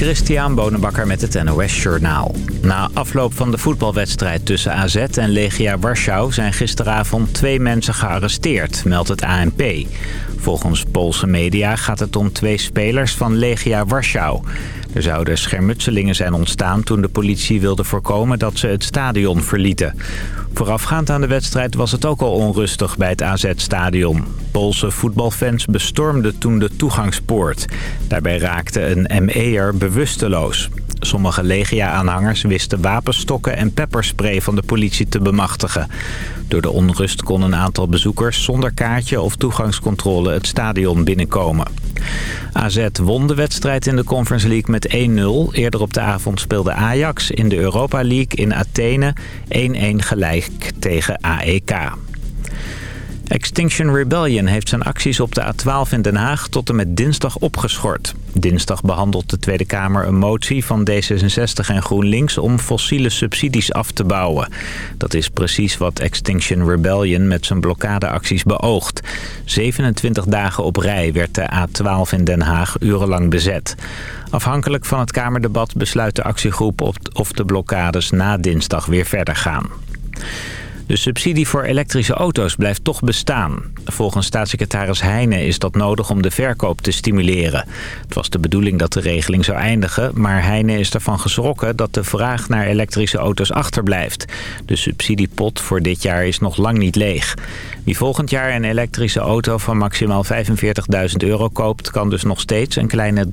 Christian Bonenbakker met het NOS Journaal. Na afloop van de voetbalwedstrijd tussen AZ en Legia Warschau... zijn gisteravond twee mensen gearresteerd, meldt het ANP. Volgens Poolse media gaat het om twee spelers van Legia Warschau. Er zouden schermutselingen zijn ontstaan toen de politie wilde voorkomen dat ze het stadion verlieten. Voorafgaand aan de wedstrijd was het ook al onrustig bij het AZ-stadion. Poolse voetbalfans bestormden toen de toegangspoort. Daarbij raakte een ME'er bewusteloos. Sommige Legia-aanhangers wisten wapenstokken en pepperspray van de politie te bemachtigen. Door de onrust kon een aantal bezoekers zonder kaartje of toegangscontrole het stadion binnenkomen. AZ won de wedstrijd in de Conference League met 1-0. Eerder op de avond speelde Ajax in de Europa League in Athene 1-1 gelijk tegen AEK. Extinction Rebellion heeft zijn acties op de A12 in Den Haag tot en met dinsdag opgeschort. Dinsdag behandelt de Tweede Kamer een motie van D66 en GroenLinks om fossiele subsidies af te bouwen. Dat is precies wat Extinction Rebellion met zijn blokkadeacties beoogt. 27 dagen op rij werd de A12 in Den Haag urenlang bezet. Afhankelijk van het Kamerdebat besluit de actiegroep of de blokkades na dinsdag weer verder gaan. De subsidie voor elektrische auto's blijft toch bestaan. Volgens staatssecretaris Heijnen is dat nodig om de verkoop te stimuleren. Het was de bedoeling dat de regeling zou eindigen... maar Heijnen is ervan geschrokken dat de vraag naar elektrische auto's achterblijft. De subsidiepot voor dit jaar is nog lang niet leeg. Wie volgend jaar een elektrische auto van maximaal 45.000 euro koopt... kan dus nog steeds een kleine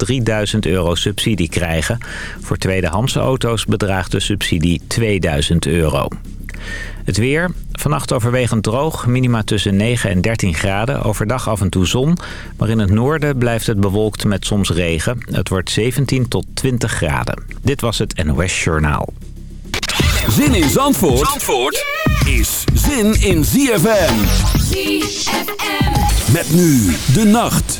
3.000 euro subsidie krijgen. Voor tweedehandse auto's bedraagt de subsidie 2.000 euro. Het weer. Vannacht overwegend droog. Minima tussen 9 en 13 graden. Overdag af en toe zon. Maar in het noorden blijft het bewolkt met soms regen. Het wordt 17 tot 20 graden. Dit was het NOS Journaal. Zin in Zandvoort, Zandvoort is zin in ZFM. ZFM. Met nu de nacht.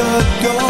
The door.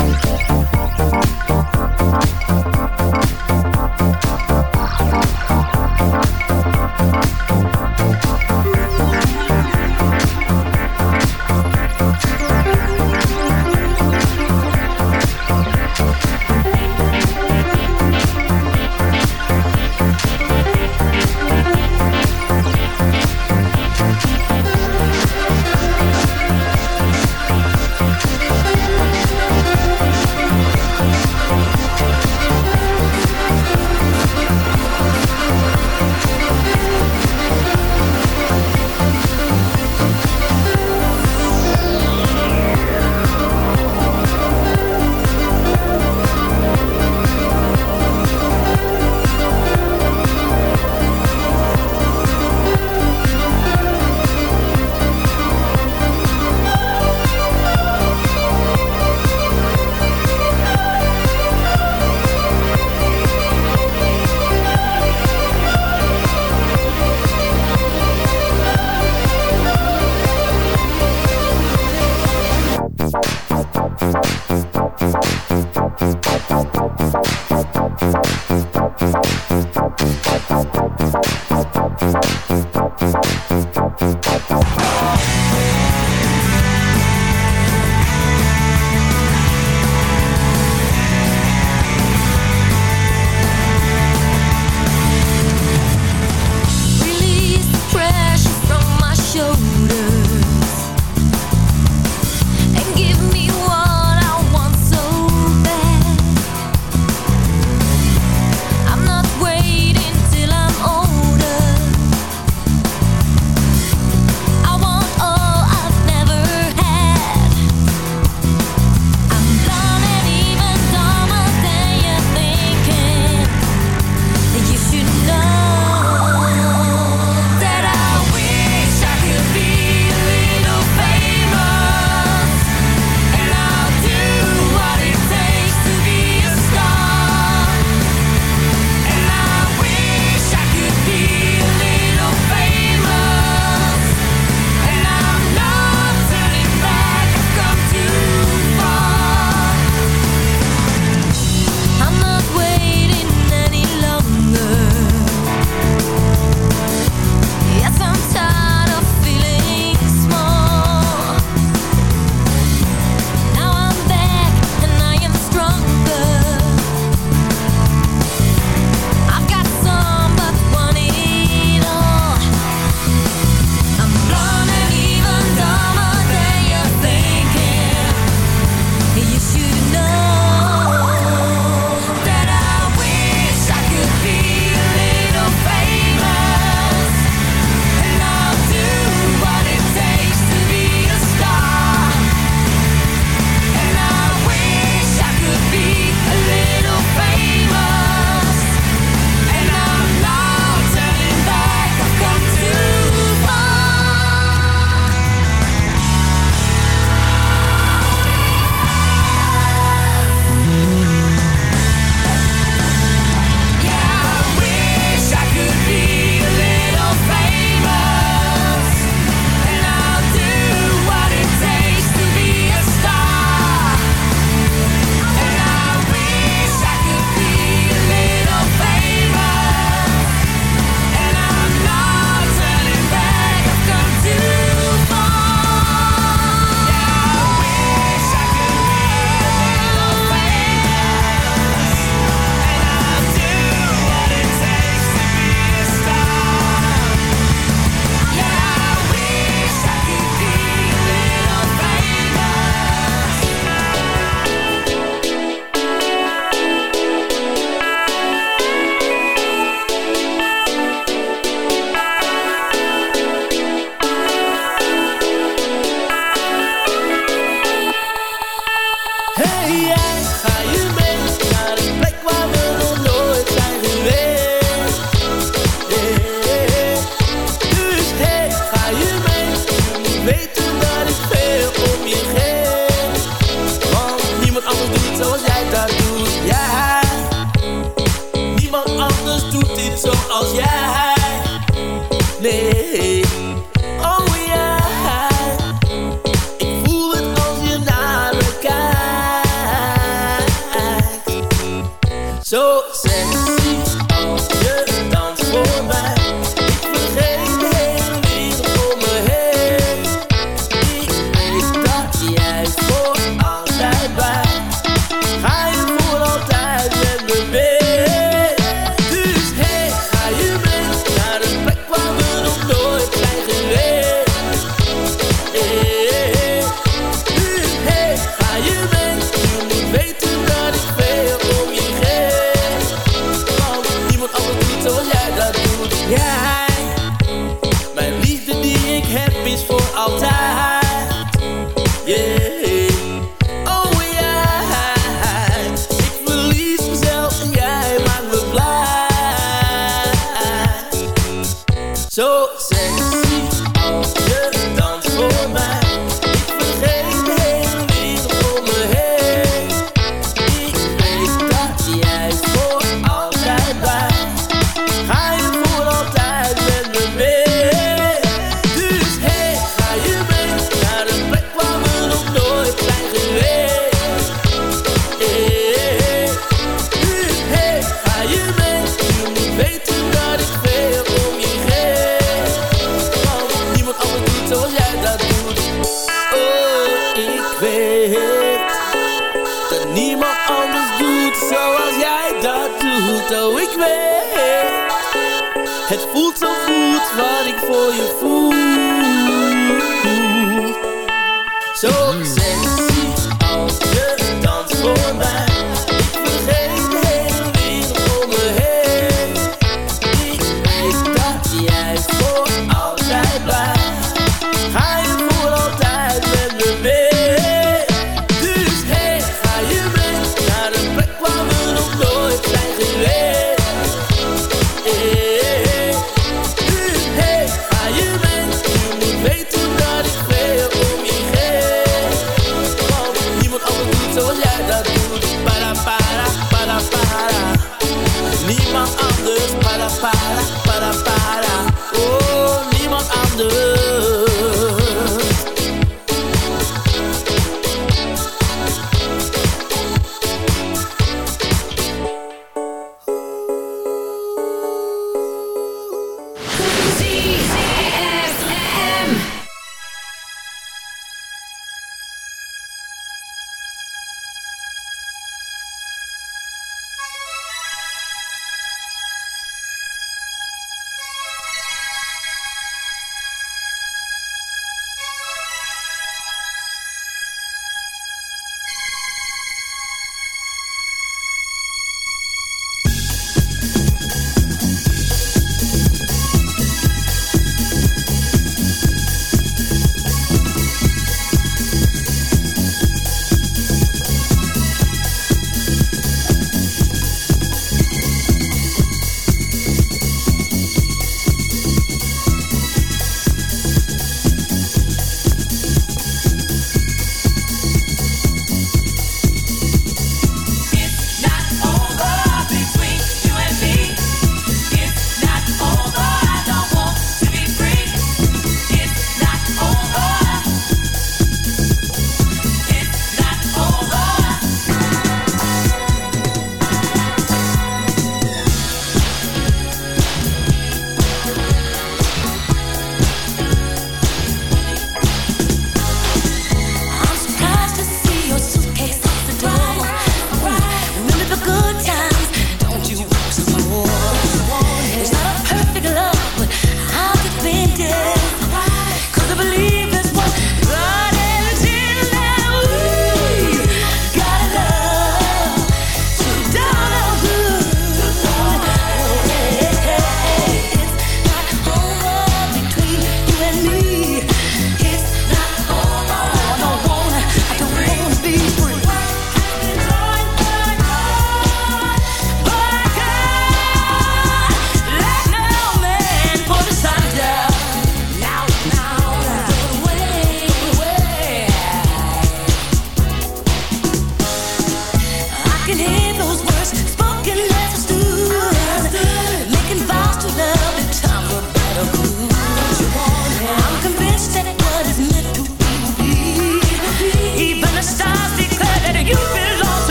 Okay.